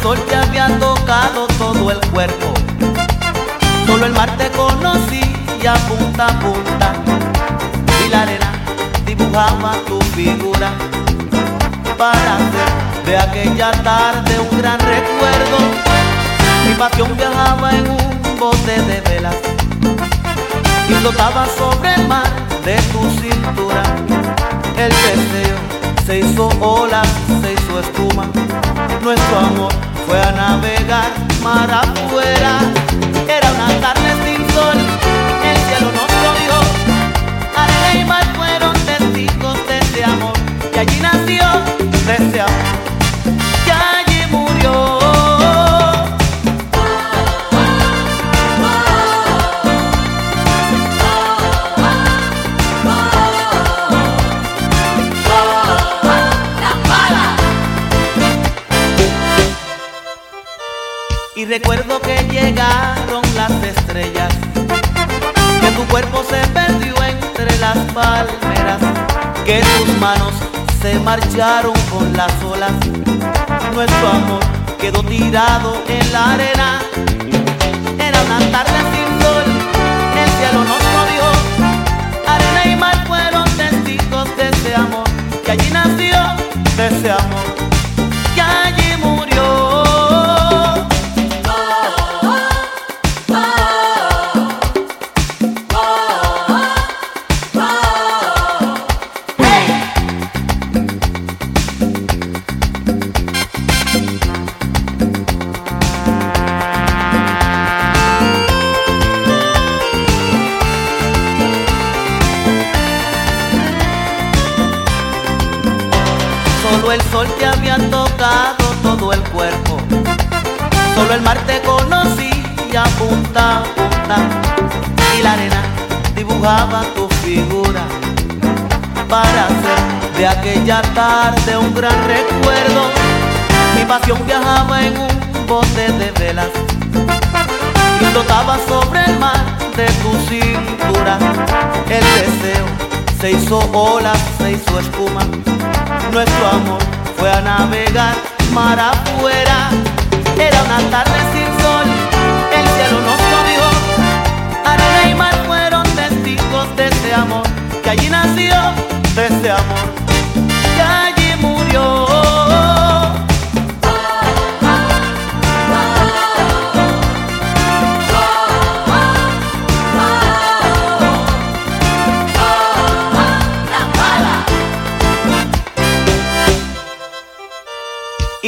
El sol te había tocado todo el cuerpo. Solo el mar te conocía punta a punta y la arena dibujaba tu figura para hacer de aquella tarde un gran recuerdo. Mi pasión viajaba en un bote de velas y flotaba sobre el mar de tu cintura. El deseo se hizo olas, se hizo espuma, nuestro amor fue a navegar mar afuera. Era una tarde Y recuerdo que llegaron las estrellas, que tu cuerpo se perdió entre las palmeras, que tus manos se marcharon con las olas. Nuestro amor quedó tirado en la arena. Era una tarde sin Solo el sol te había tocado todo el cuerpo. Solo el mar te conocía punta a punta. Y la arena dibujaba tu figura. Para hacer de aquella tarde un gran recuerdo. Mi pasión viajaba en un bote de velas. Y flotaba sobre el mar de tu cintura. El deseo se hizo olas, se hizo espuma. Nuestro amor fue a navegar mar afuera. Era una tarde sin sol, el cielo nos rodeó. Arena y mar fueron testigos de ese amor, que allí nació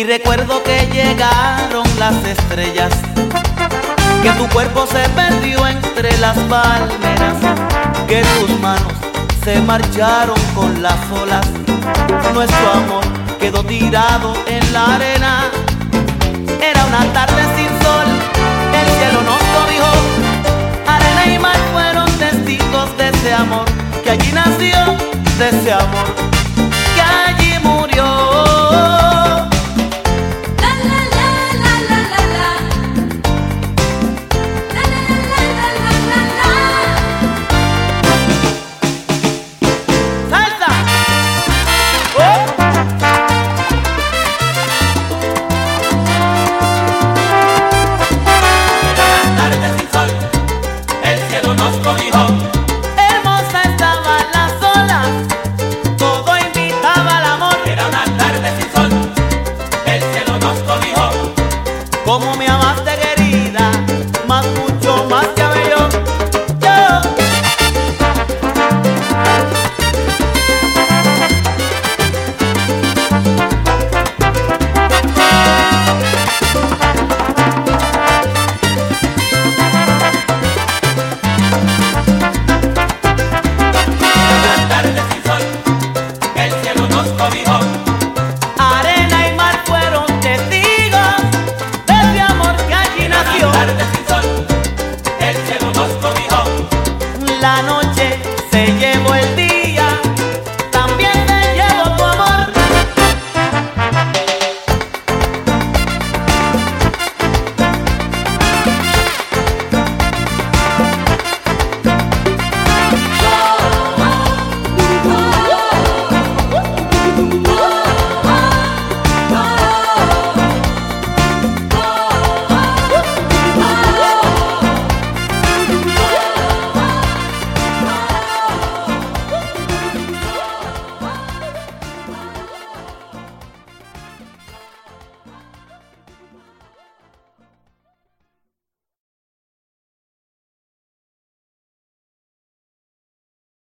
Y recuerdo que llegaron las estrellas, que tu cuerpo se perdió entre las palmeras, que tus manos se marcharon con las olas. Nuestro amor quedó tirado en la arena. Era una tarde sin sol, el cielo nos cobijó. Arena y mar fueron testigos de ese amor, que allí nació, de ese amor, que allí murió.